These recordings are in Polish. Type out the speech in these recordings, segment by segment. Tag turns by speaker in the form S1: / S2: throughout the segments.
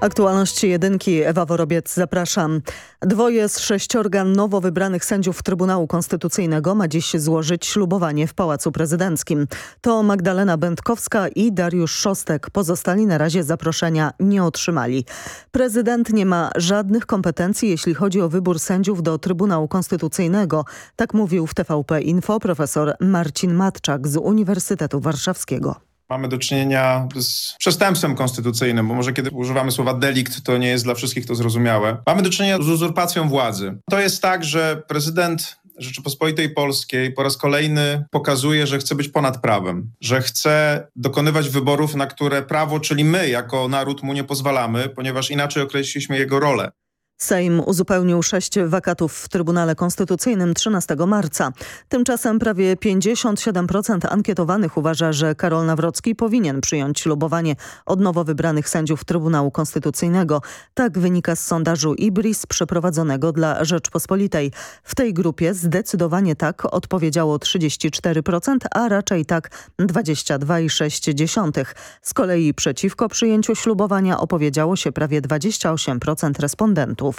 S1: Aktualności jedynki, Ewa Worobiec, zapraszam. Dwoje z sześciorga nowo wybranych sędziów Trybunału Konstytucyjnego ma dziś złożyć ślubowanie w Pałacu Prezydenckim. To Magdalena Będkowska i Dariusz Szostek. Pozostali na razie zaproszenia nie otrzymali. Prezydent nie ma żadnych kompetencji, jeśli chodzi o wybór sędziów do Trybunału Konstytucyjnego. Tak mówił w TVP Info profesor Marcin Matczak z Uniwersytetu Warszawskiego.
S2: Mamy do czynienia z przestępstwem konstytucyjnym, bo może kiedy używamy słowa delikt, to nie jest dla wszystkich to zrozumiałe. Mamy do czynienia z uzurpacją władzy. To jest tak, że prezydent Rzeczypospolitej Polskiej po raz kolejny pokazuje, że chce być ponad prawem, że chce dokonywać wyborów, na które prawo, czyli my jako naród mu nie pozwalamy, ponieważ inaczej określiliśmy jego rolę.
S1: Sejm uzupełnił sześć wakatów w Trybunale Konstytucyjnym 13 marca. Tymczasem prawie 57% ankietowanych uważa, że Karol Nawrocki powinien przyjąć ślubowanie od nowo wybranych sędziów Trybunału Konstytucyjnego. Tak wynika z sondażu IBRIS przeprowadzonego dla Rzeczpospolitej. W tej grupie zdecydowanie tak odpowiedziało 34%, a raczej tak 22,6%. Z kolei przeciwko przyjęciu ślubowania opowiedziało się prawie 28% respondentów.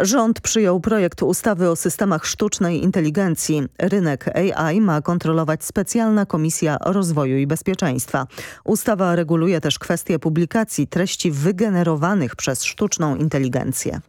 S1: Rząd przyjął projekt ustawy o systemach sztucznej inteligencji. Rynek AI ma kontrolować specjalna Komisja Rozwoju i Bezpieczeństwa. Ustawa reguluje też kwestie publikacji treści wygenerowanych przez sztuczną inteligencję.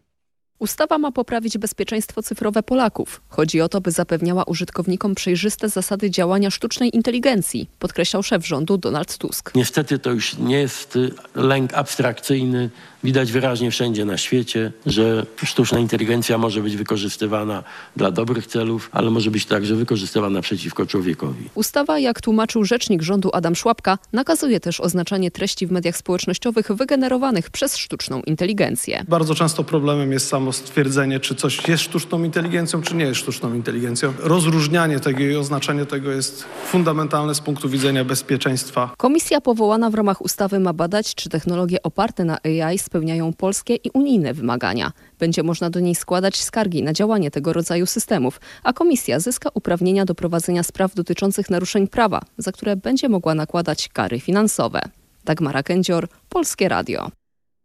S3: Ustawa ma poprawić bezpieczeństwo cyfrowe Polaków. Chodzi o to, by zapewniała użytkownikom przejrzyste zasady działania sztucznej inteligencji, podkreślał szef rządu Donald Tusk.
S4: Niestety to już nie jest lęk abstrakcyjny, Widać wyraźnie wszędzie na świecie, że sztuczna inteligencja może być wykorzystywana dla dobrych celów, ale może być także wykorzystywana przeciwko człowiekowi.
S3: Ustawa, jak tłumaczył rzecznik rządu Adam Szłapka, nakazuje też oznaczanie treści w mediach społecznościowych wygenerowanych przez sztuczną inteligencję.
S5: Bardzo często problemem jest samo stwierdzenie, czy coś jest sztuczną inteligencją, czy nie jest sztuczną inteligencją. Rozróżnianie tego i oznaczenie tego jest fundamentalne z punktu widzenia bezpieczeństwa.
S3: Komisja powołana w ramach ustawy ma badać, czy technologie oparte na AI spełniają polskie i unijne wymagania. Będzie można do niej składać skargi na działanie tego rodzaju systemów, a komisja zyska uprawnienia do prowadzenia spraw dotyczących naruszeń prawa, za które będzie mogła nakładać kary finansowe. Dagmara Kędzior, Polskie Radio.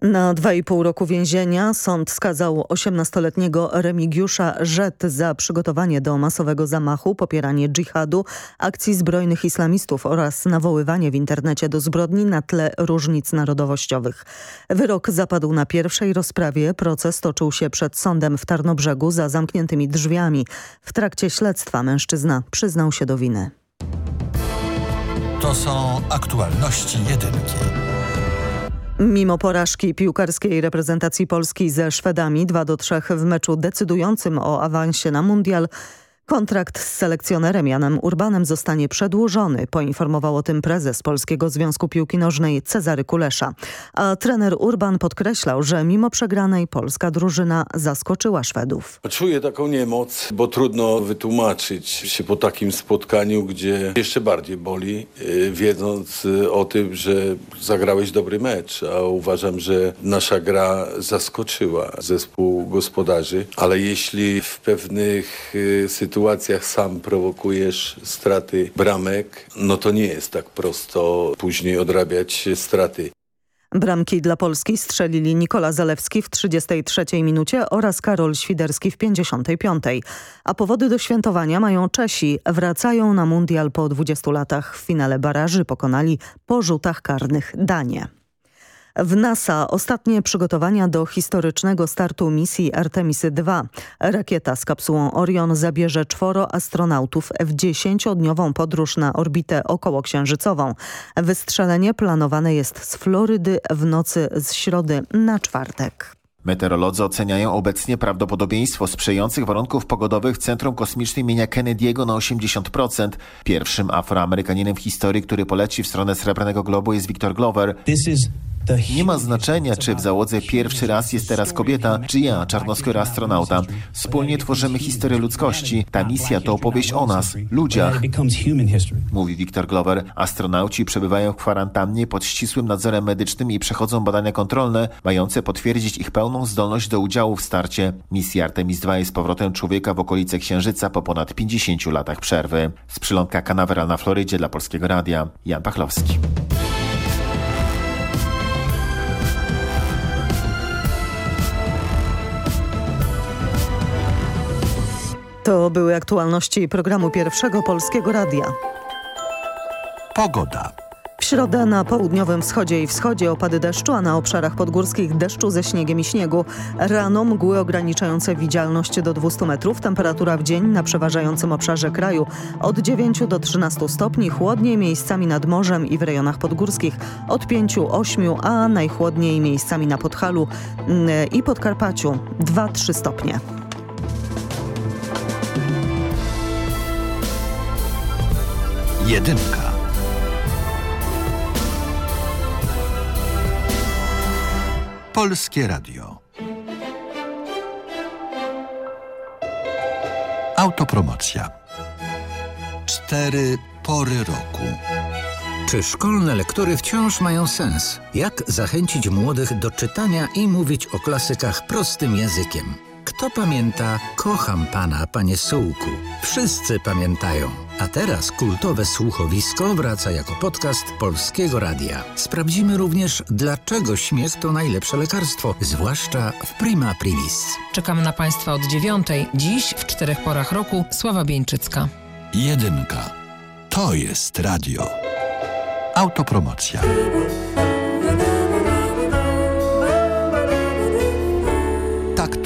S1: Na 2,5 roku więzienia sąd skazał 18-letniego Remigiusza Rzet za przygotowanie do masowego zamachu, popieranie dżihadu, akcji zbrojnych islamistów oraz nawoływanie w internecie do zbrodni na tle różnic narodowościowych. Wyrok zapadł na pierwszej rozprawie. Proces toczył się przed sądem w Tarnobrzegu za zamkniętymi drzwiami. W trakcie śledztwa mężczyzna przyznał się do winy.
S6: To są aktualności jedynki.
S1: Mimo porażki piłkarskiej reprezentacji Polski ze Szwedami 2 do 3 w meczu decydującym o awansie na mundial, Kontrakt z selekcjonerem Janem Urbanem zostanie przedłużony, poinformował o tym prezes Polskiego Związku Piłki Nożnej Cezary Kulesza. A trener Urban podkreślał, że mimo przegranej polska drużyna zaskoczyła Szwedów.
S7: Czuję taką niemoc, bo trudno wytłumaczyć się po takim spotkaniu, gdzie jeszcze bardziej boli, y, wiedząc y, o tym, że zagrałeś dobry mecz, a uważam, że nasza gra zaskoczyła zespół gospodarzy, ale jeśli w pewnych sytuacjach sytuacjach sam prowokujesz straty bramek, no to nie jest tak prosto później odrabiać straty.
S1: Bramki dla Polski strzelili Nikola Zalewski w 33 minucie oraz Karol Świderski w 55. A powody do świętowania mają Czesi. Wracają na mundial po 20 latach. W finale baraży pokonali po rzutach karnych Danię. W NASA ostatnie przygotowania do historycznego startu misji Artemis II. Rakieta z kapsułą Orion zabierze czworo astronautów w dziesięciodniową podróż na orbitę okołoksiężycową. Wystrzelenie planowane jest z Florydy w nocy z środy na czwartek.
S8: Meteorolodzy oceniają obecnie prawdopodobieństwo sprzyjających warunków pogodowych w Centrum Kosmicznym imienia Kennedy'ego na 80%. Pierwszym afroamerykaninem w historii, który poleci w stronę Srebrnego Globu jest Victor Glover. Nie ma znaczenia, czy w załodze pierwszy raz jest teraz kobieta, czy ja, czarnoskóry astronauta. Wspólnie tworzymy historię ludzkości. Ta misja to opowieść o nas, ludziach, mówi Victor Glover. Astronauci przebywają w kwarantannie pod ścisłym nadzorem medycznym i przechodzą badania kontrolne, mające potwierdzić ich pełną zdolność do udziału w starcie. Misja Artemis II jest powrotem człowieka w okolice Księżyca po ponad 50 latach przerwy. Z przylądka Canaveral na Florydzie dla Polskiego Radia, Jan Pachlowski.
S1: To były aktualności programu Pierwszego Polskiego Radia.
S6: Pogoda.
S1: W środę na południowym wschodzie i wschodzie opady deszczu, a na obszarach podgórskich deszczu ze śniegiem i śniegu. Rano mgły ograniczające widzialność do 200 metrów. Temperatura w dzień na przeważającym obszarze kraju od 9 do 13 stopni. Chłodniej miejscami nad morzem i w rejonach podgórskich od 5-8, a najchłodniej miejscami na Podhalu mm, i Podkarpaciu 2-3 stopnie.
S6: Jedynka. Polskie Radio. Autopromocja. Cztery pory roku.
S9: Czy szkolne lektury wciąż mają sens? Jak zachęcić młodych do czytania i mówić o klasykach prostym językiem? Kto pamięta Kocham Pana, Panie Sułku? Wszyscy pamiętają. A teraz kultowe słuchowisko wraca jako podcast Polskiego Radia. Sprawdzimy również, dlaczego śmiech to najlepsze lekarstwo, zwłaszcza w prima privis.
S10: Czekamy na Państwa od dziewiątej. Dziś w czterech porach roku Sława Bieńczycka.
S6: Jedynka. To jest radio. Autopromocja.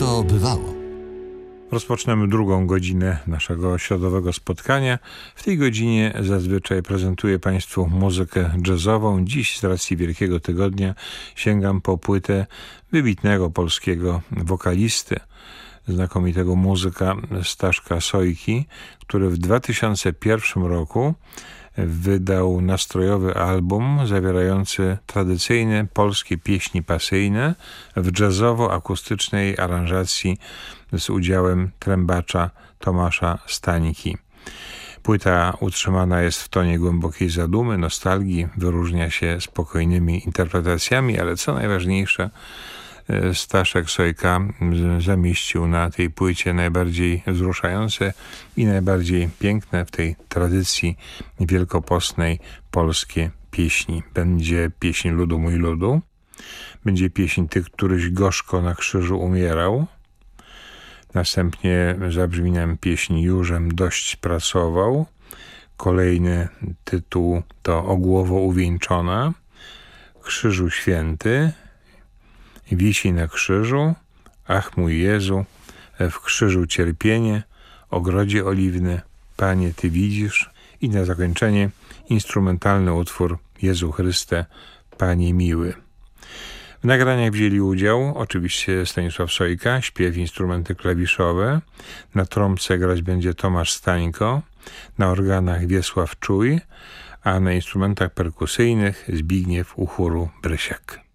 S6: To bywało.
S11: Rozpoczynamy drugą godzinę naszego środowego spotkania. W tej godzinie zazwyczaj prezentuję Państwu muzykę jazzową. Dziś z racji Wielkiego Tygodnia sięgam po płytę wybitnego polskiego wokalisty, znakomitego muzyka Staszka Sojki, który w 2001 roku wydał nastrojowy album zawierający tradycyjne polskie pieśni pasyjne w jazzowo-akustycznej aranżacji z udziałem trębacza Tomasza Stańki. Płyta utrzymana jest w tonie głębokiej zadumy, nostalgii, wyróżnia się spokojnymi interpretacjami, ale co najważniejsze, Staszek Sojka zamieścił na tej płycie najbardziej wzruszające i najbardziej piękne w tej tradycji wielkopostnej polskie pieśni. Będzie pieśń ludu mój ludu, będzie pieśń tych, któryś gorzko na krzyżu umierał, następnie zabrzmi nam pieśń Jużem dość pracował, kolejny tytuł to O głowo uwieńczona, Krzyżu Święty, wisi na krzyżu, ach mój Jezu, w krzyżu cierpienie, ogrodzie oliwny, Panie, Ty widzisz i na zakończenie instrumentalny utwór Jezu Chryste, Panie miły. W nagraniach wzięli udział oczywiście Stanisław Sojka, śpiew instrumenty klawiszowe, na trąbce grać będzie Tomasz Stańko, na organach Wiesław Czuj, a na instrumentach perkusyjnych Zbigniew Uchuru Brysiak.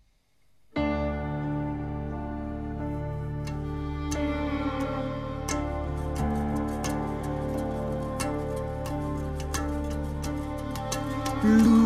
S12: Ludu,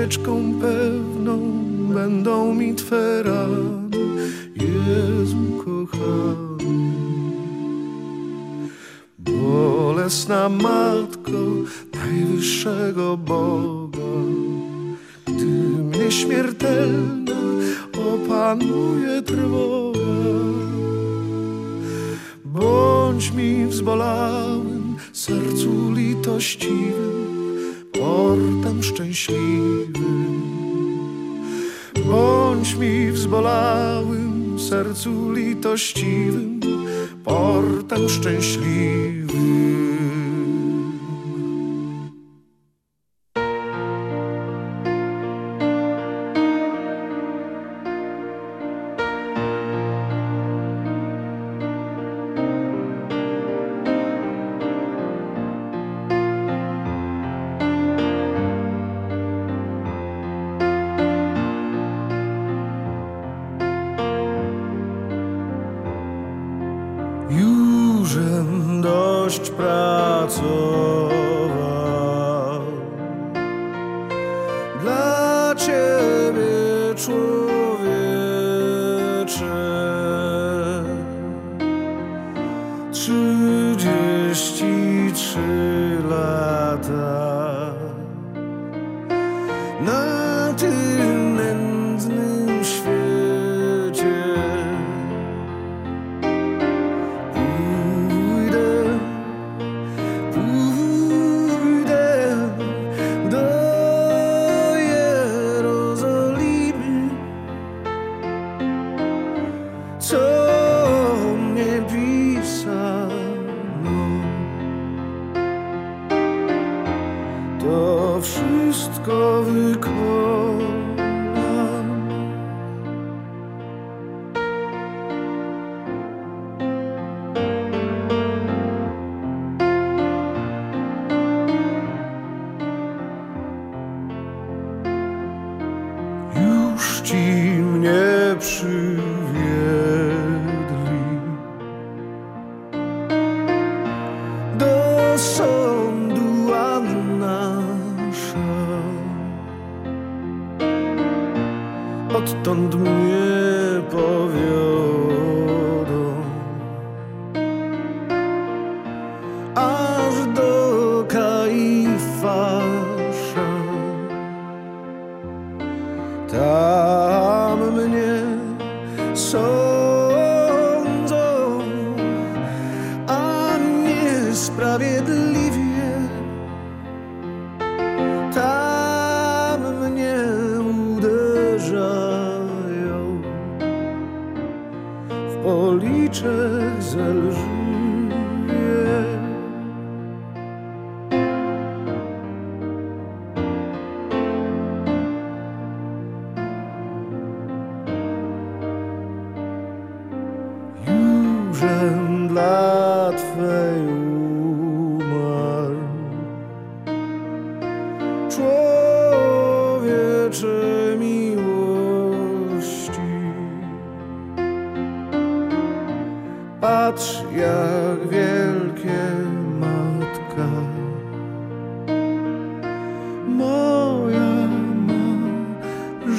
S12: ucieczką pewną będą mi Twe rany, Jezu kochany. Bolesna Matko Najwyższego Boga, Ty mnie śmiertelna opanuje trwoga. Bądź mi w zbolałym sercu litościwym, portem szczęśliwy, Bądź mi wzbolałym sercu litościwym, portem szczęśliwym.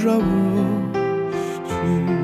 S12: 让我去。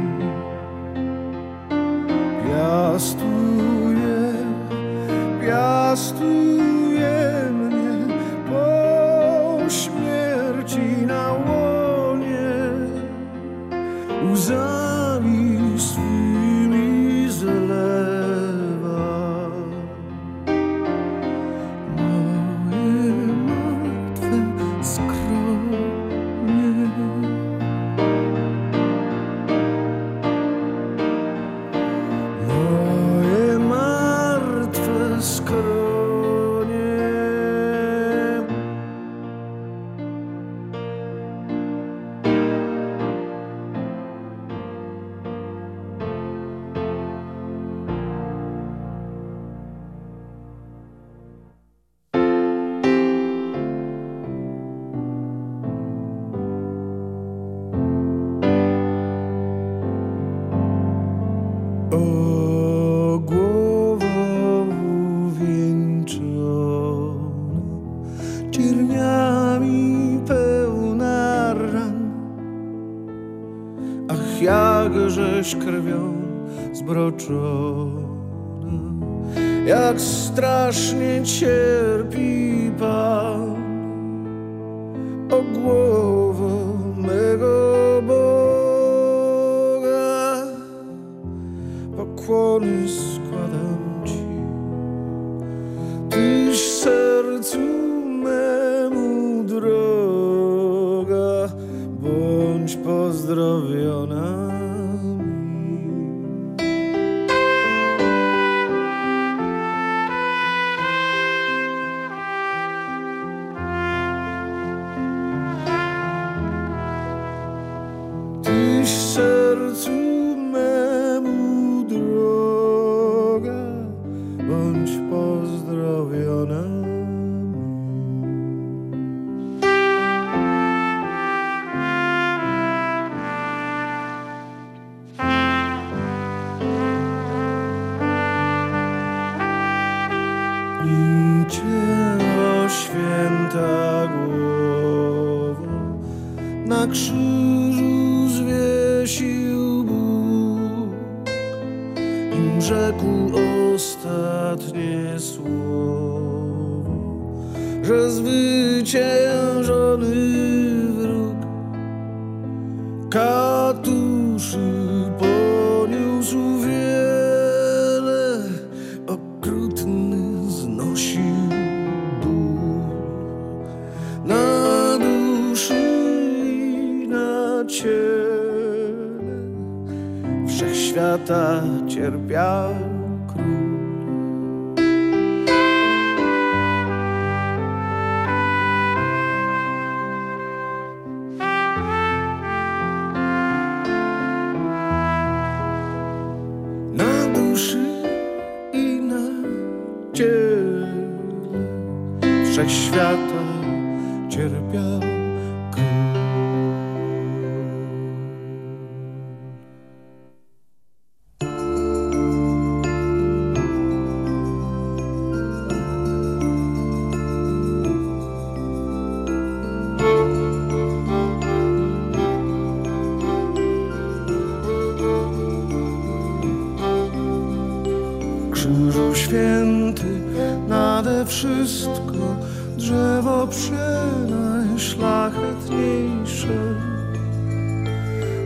S12: wszystko drzewo przenajszlachetniejsze.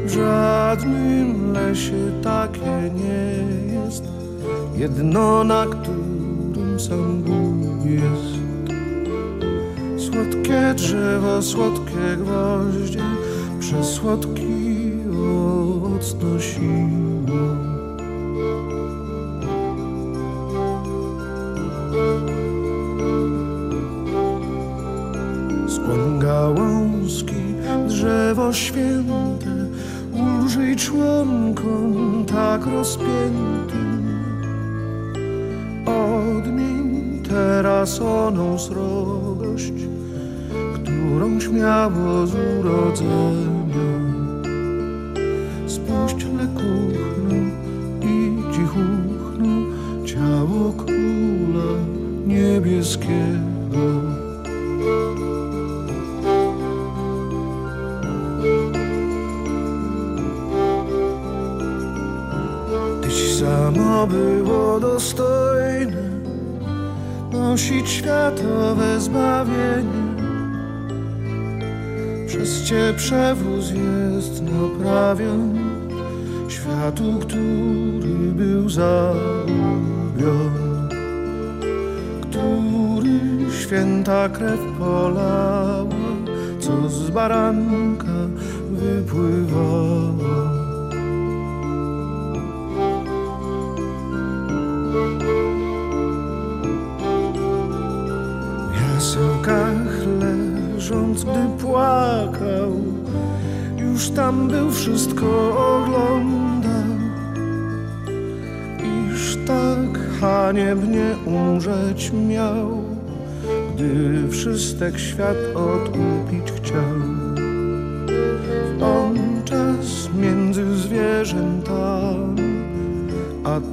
S12: W żadnym lesie takie nie jest, jedno na którym sam Bóg jest. Słodkie drzewo, słodkie gwoździe, przesłodki owoc nosi. Drzewo święte, ulżyj członkom tak rozpiętym. Odmień teraz oną srogość, którą śmiało z urodzenia. Jasełkach leżąc, gdy płakał, już tam był, wszystko oglądał. Iż tak haniebnie umrzeć miał, gdy wszystek świat odkupić chciał.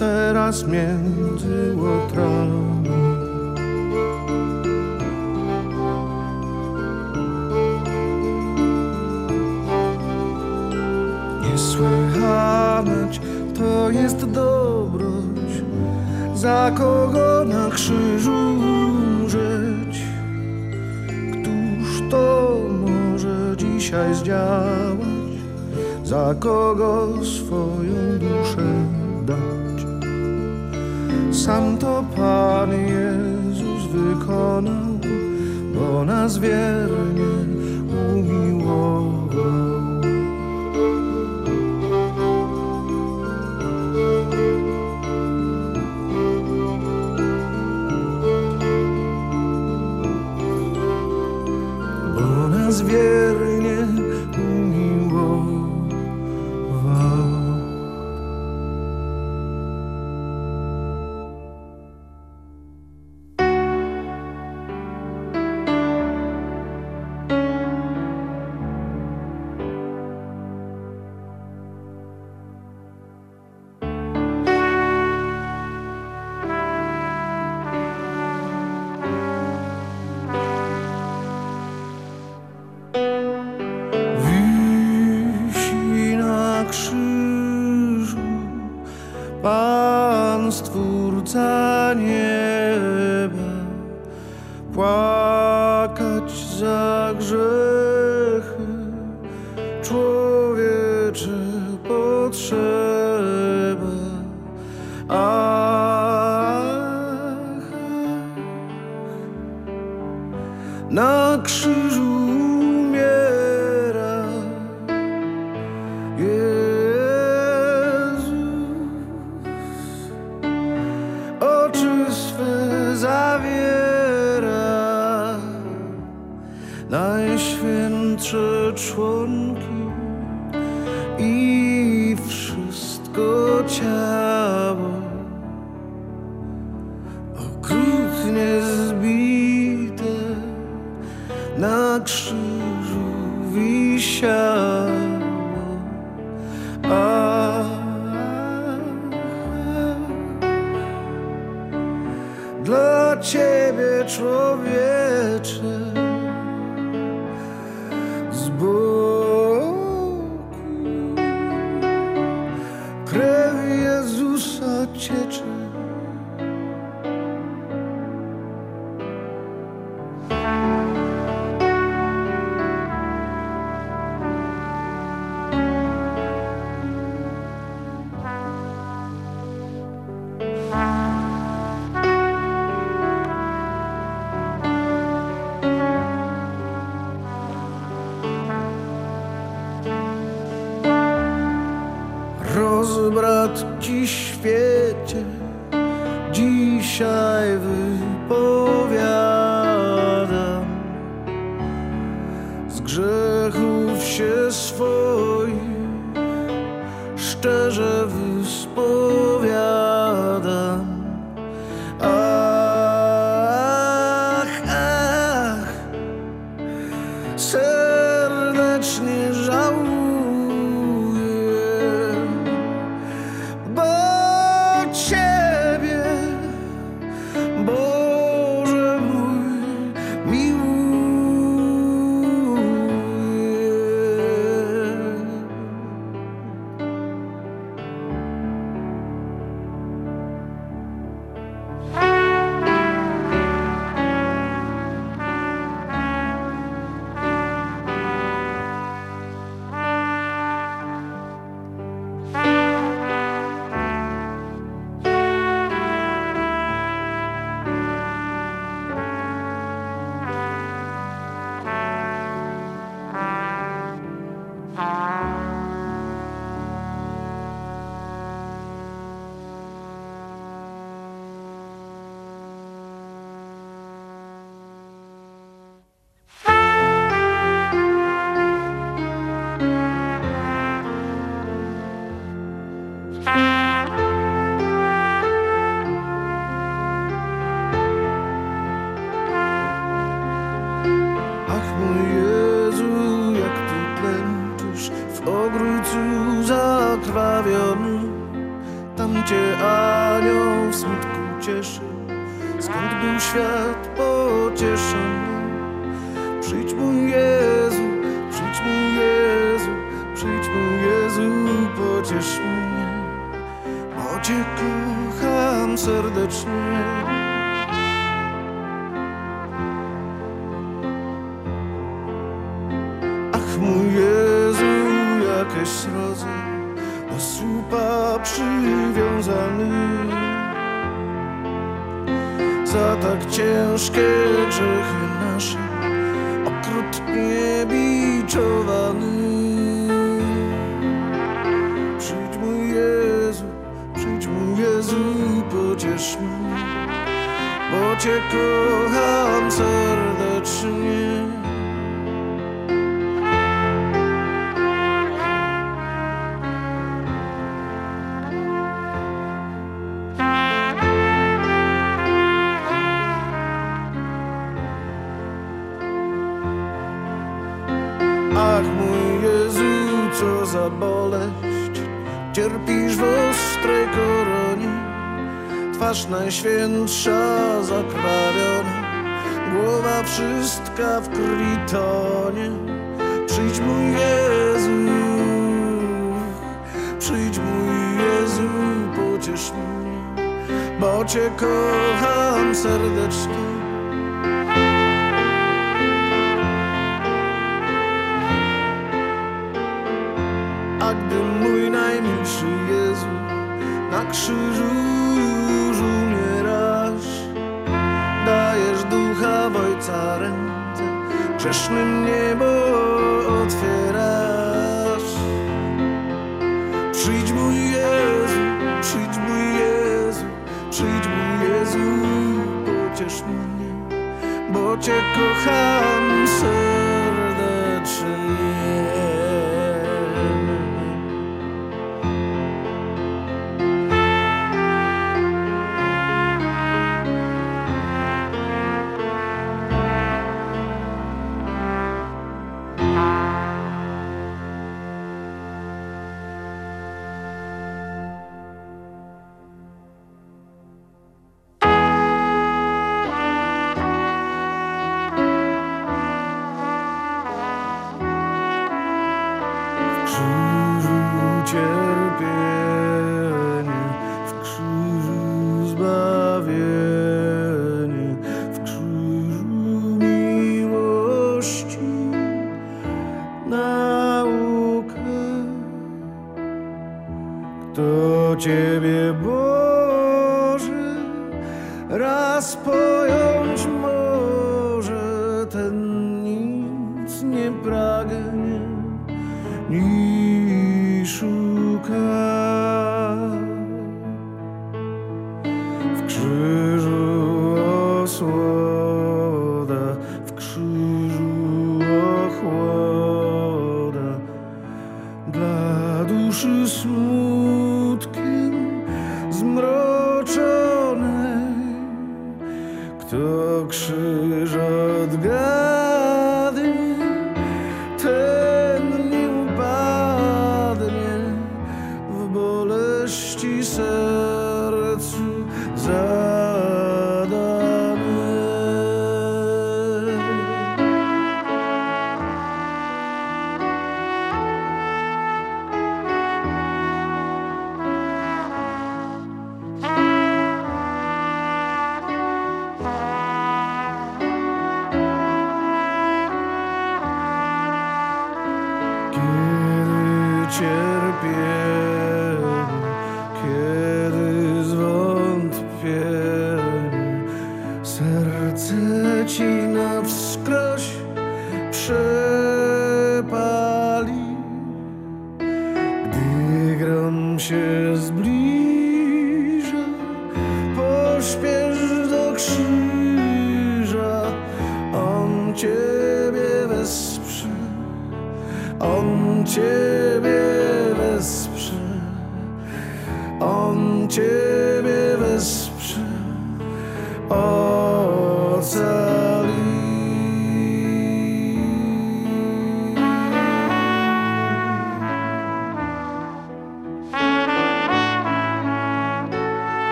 S12: Teraz między łotrami. Niesłychać to jest dobroć, za kogo na krzyżu umrzeć. Któż to może dzisiaj zdziałać, za kogo Sam to Pan Jezus wykonał, bo nas wiernie on you. dzisiaj wypowiadam. Z grzechów się swoich szczerze serdecznie. cię kocham serdecznie. Przyjdź mój Jezu, pociesz mnie, bo Cię kocham serdecznie.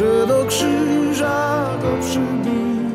S12: Że do krzyża go przybił.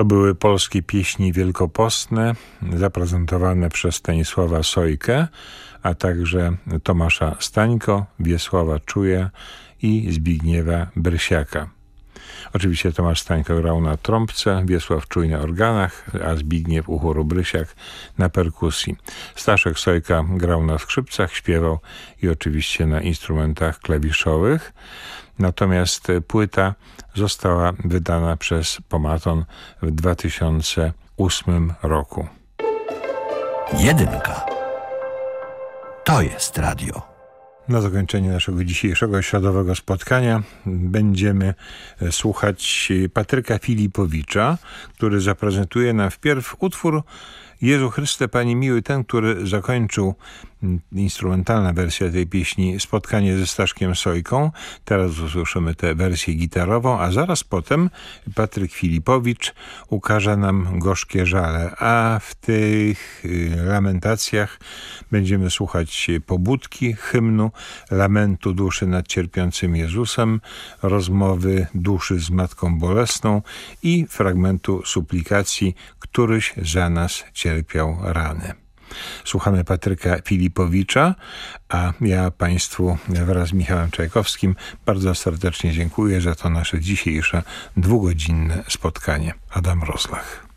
S11: To były polskie pieśni wielkopostne, zaprezentowane przez Stanisława Sojkę, a także Tomasza Stańko, Wiesława Czuja i Zbigniewa Brysiaka. Oczywiście Tomasz Stańko grał na trąbce, Wiesław Czuj na organach, a Zbigniew Uchoru Brysiak na perkusji. Staszek Sojka grał na skrzypcach, śpiewał i oczywiście na instrumentach klawiszowych. Natomiast płyta została wydana przez Pomaton w 2008 roku.
S6: Jedynka. To jest radio.
S11: Na zakończenie naszego dzisiejszego środowego spotkania będziemy słuchać Patryka Filipowicza, który zaprezentuje nam wpierw utwór Jezu Chryste, Panie Miły, ten, który zakończył instrumentalna wersja tej pieśni spotkanie ze Staszkiem Sojką. Teraz usłyszymy tę wersję gitarową, a zaraz potem Patryk Filipowicz ukaże nam gorzkie żale, a w tych lamentacjach będziemy słuchać pobudki, hymnu, lamentu duszy nad cierpiącym Jezusem, rozmowy duszy z Matką Bolesną i fragmentu suplikacji, któryś za nas cierpiał rany. Słuchamy Patryka Filipowicza, a ja Państwu wraz z Michałem Czajkowskim bardzo serdecznie dziękuję za to nasze dzisiejsze dwugodzinne spotkanie. Adam Rozlach.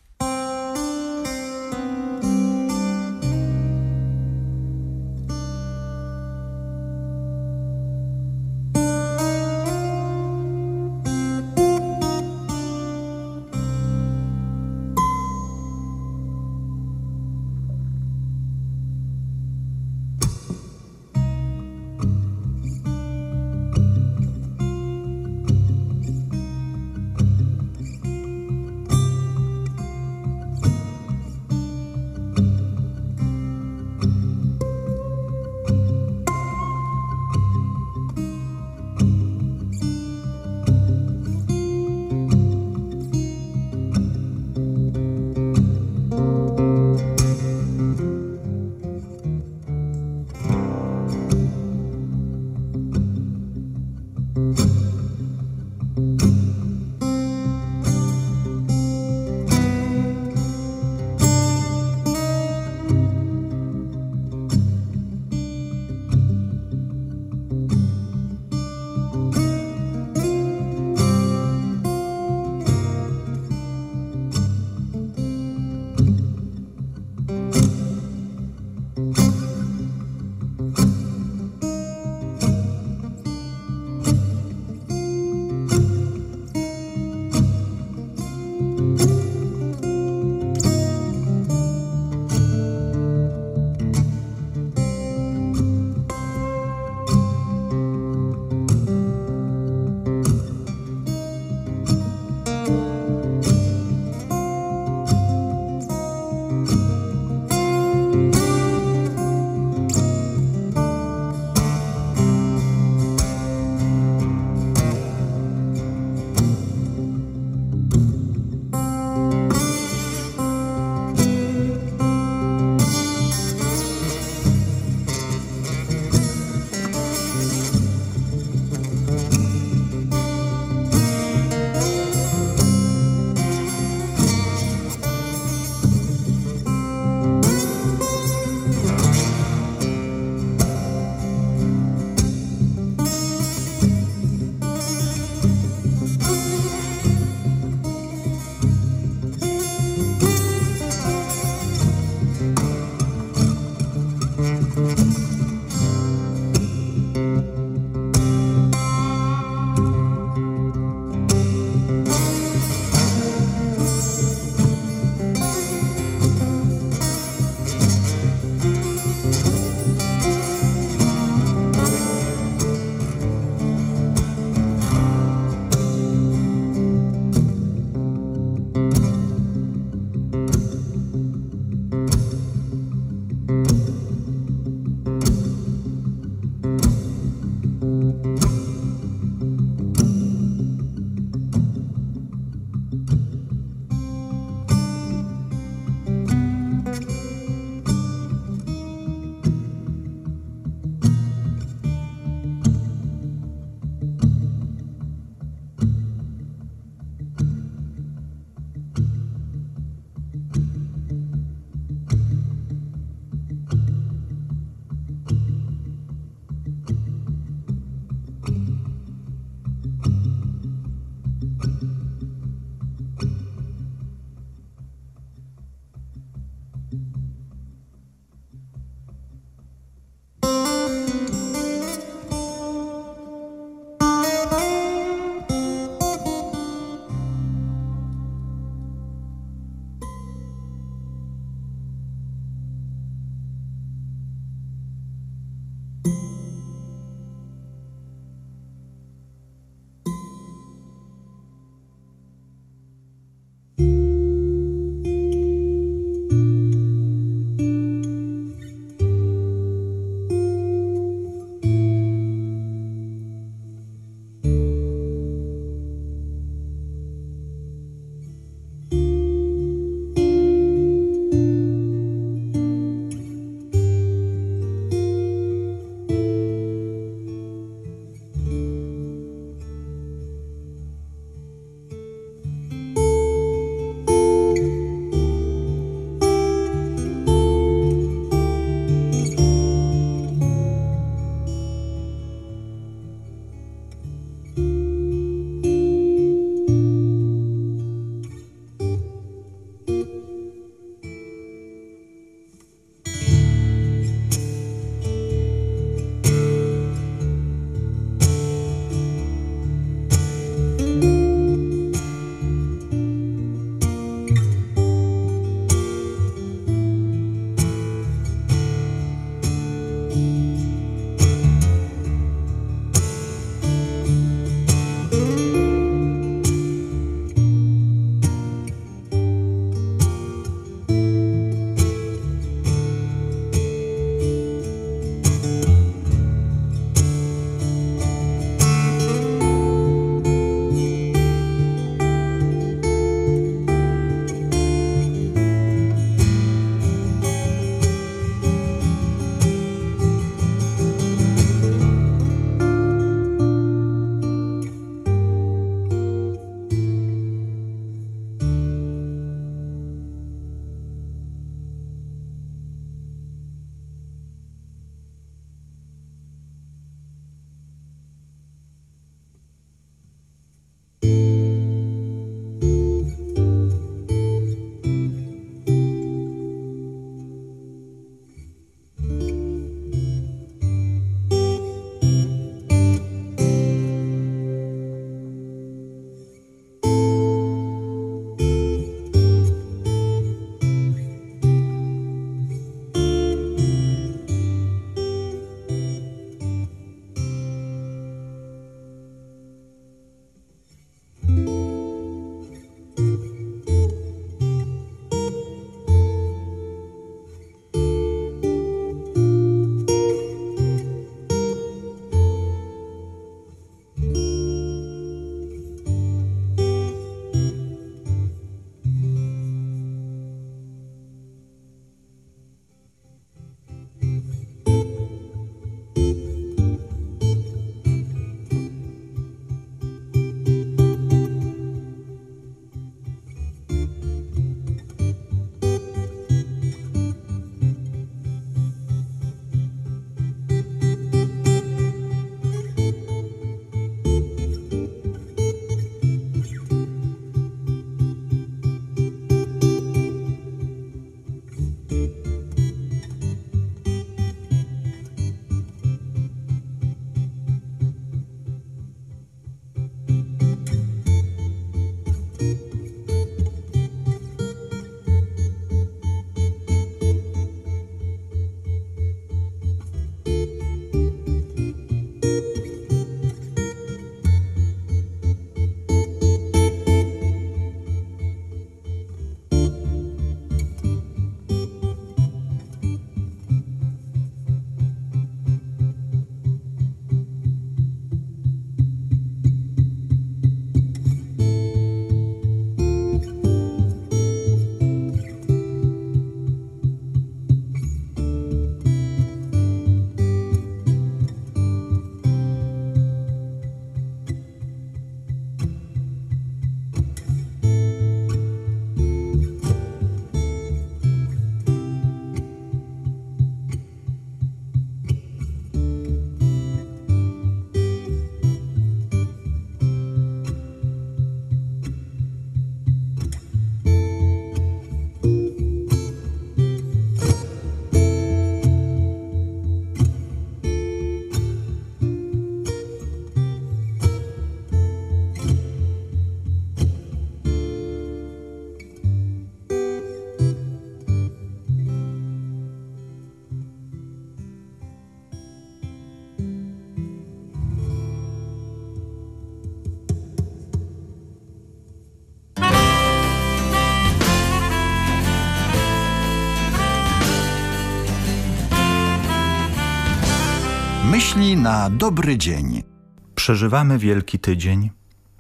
S6: Myśli na dobry dzień.
S13: Przeżywamy Wielki Tydzień.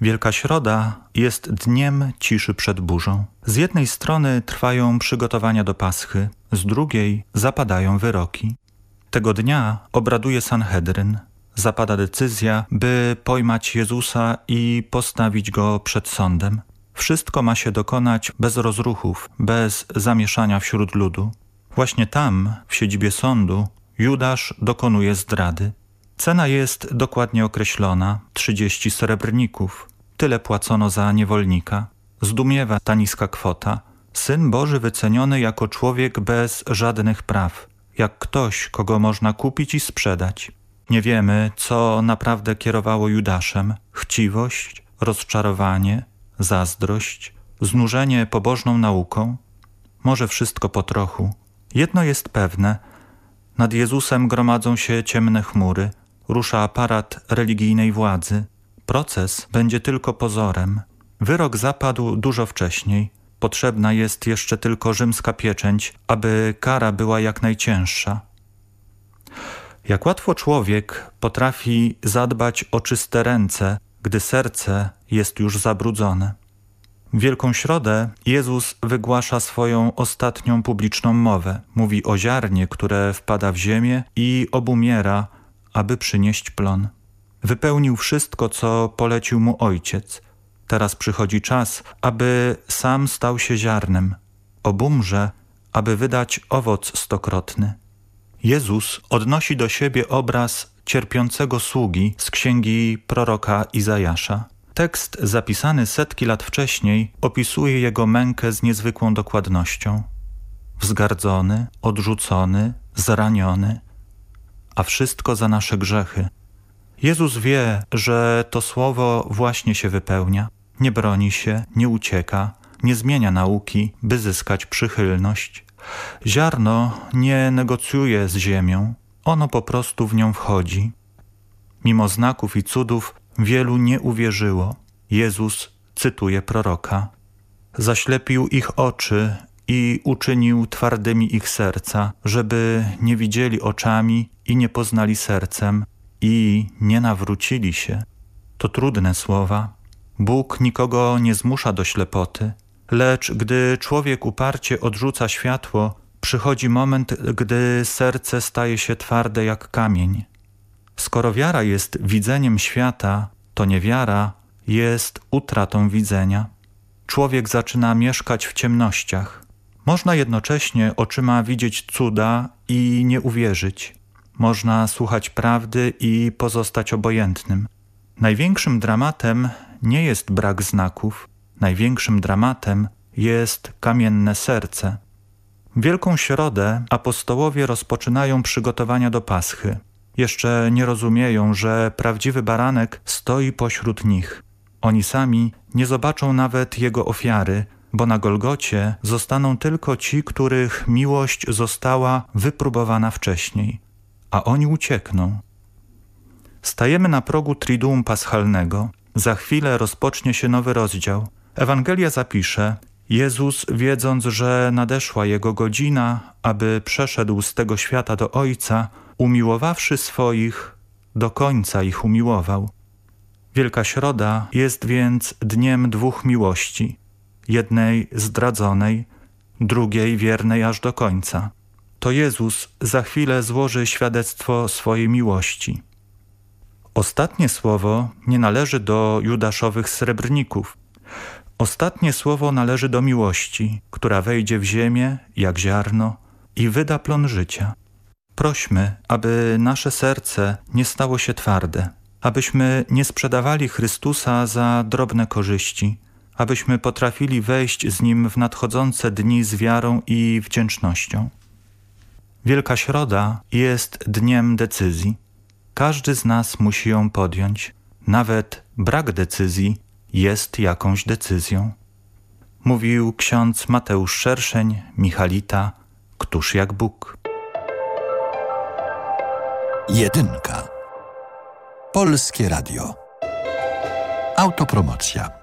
S13: Wielka Środa jest dniem ciszy przed burzą. Z jednej strony trwają przygotowania do Paschy, z drugiej zapadają wyroki. Tego dnia obraduje Sanhedryn. Zapada decyzja, by pojmać Jezusa i postawić go przed sądem. Wszystko ma się dokonać bez rozruchów, bez zamieszania wśród ludu. Właśnie tam, w siedzibie sądu, Judasz dokonuje zdrady. Cena jest dokładnie określona 30 srebrników. Tyle płacono za niewolnika. Zdumiewa ta niska kwota. Syn Boży wyceniony jako człowiek bez żadnych praw, jak ktoś, kogo można kupić i sprzedać. Nie wiemy, co naprawdę kierowało Judaszem: chciwość, rozczarowanie, zazdrość, znużenie pobożną nauką. Może wszystko po trochu. Jedno jest pewne: nad Jezusem gromadzą się ciemne chmury, rusza aparat religijnej władzy. Proces będzie tylko pozorem. Wyrok zapadł dużo wcześniej. Potrzebna jest jeszcze tylko rzymska pieczęć, aby kara była jak najcięższa. Jak łatwo człowiek potrafi zadbać o czyste ręce, gdy serce jest już zabrudzone. W Wielką Środę Jezus wygłasza swoją ostatnią publiczną mowę. Mówi o ziarnie, które wpada w ziemię i obumiera, aby przynieść plon. Wypełnił wszystko, co polecił mu Ojciec. Teraz przychodzi czas, aby sam stał się ziarnem. Obumrze, aby wydać owoc stokrotny. Jezus odnosi do siebie obraz cierpiącego sługi z księgi proroka Izajasza. Tekst zapisany setki lat wcześniej opisuje jego mękę z niezwykłą dokładnością. Wzgardzony, odrzucony, zraniony, a wszystko za nasze grzechy. Jezus wie, że to słowo właśnie się wypełnia. Nie broni się, nie ucieka, nie zmienia nauki, by zyskać przychylność. Ziarno nie negocjuje z ziemią, ono po prostu w nią wchodzi. Mimo znaków i cudów wielu nie uwierzyło. Jezus cytuje proroka. Zaślepił ich oczy i uczynił twardymi ich serca, żeby nie widzieli oczami i nie poznali sercem i nie nawrócili się. To trudne słowa. Bóg nikogo nie zmusza do ślepoty, lecz gdy człowiek uparcie odrzuca światło, przychodzi moment, gdy serce staje się twarde jak kamień. Skoro wiara jest widzeniem świata, to niewiara jest utratą widzenia. Człowiek zaczyna mieszkać w ciemnościach. Można jednocześnie oczyma widzieć cuda i nie uwierzyć. Można słuchać prawdy i pozostać obojętnym. Największym dramatem nie jest brak znaków, największym dramatem jest kamienne serce. Wielką Środę apostołowie rozpoczynają przygotowania do Paschy. Jeszcze nie rozumieją, że prawdziwy baranek stoi pośród nich. Oni sami nie zobaczą nawet jego ofiary, bo na Golgocie zostaną tylko ci, których miłość została wypróbowana wcześniej, a oni uciekną. Stajemy na progu Triduum Paschalnego. Za chwilę rozpocznie się nowy rozdział. Ewangelia zapisze, Jezus, wiedząc, że nadeszła Jego godzina, aby przeszedł z tego świata do Ojca, umiłowawszy swoich, do końca ich umiłował. Wielka Środa jest więc dniem dwóch miłości, jednej zdradzonej, drugiej wiernej aż do końca. To Jezus za chwilę złoży świadectwo swojej miłości. Ostatnie słowo nie należy do judaszowych srebrników. Ostatnie słowo należy do miłości, która wejdzie w ziemię jak ziarno i wyda plon życia. Prośmy, aby nasze serce nie stało się twarde, abyśmy nie sprzedawali Chrystusa za drobne korzyści, abyśmy potrafili wejść z Nim w nadchodzące dni z wiarą i wdzięcznością. Wielka Środa jest dniem decyzji. Każdy z nas musi ją podjąć. Nawet brak decyzji jest jakąś decyzją. Mówił ksiądz Mateusz Szerszeń, Michalita, Któż jak Bóg.
S6: Jedynka. Polskie Radio. Autopromocja.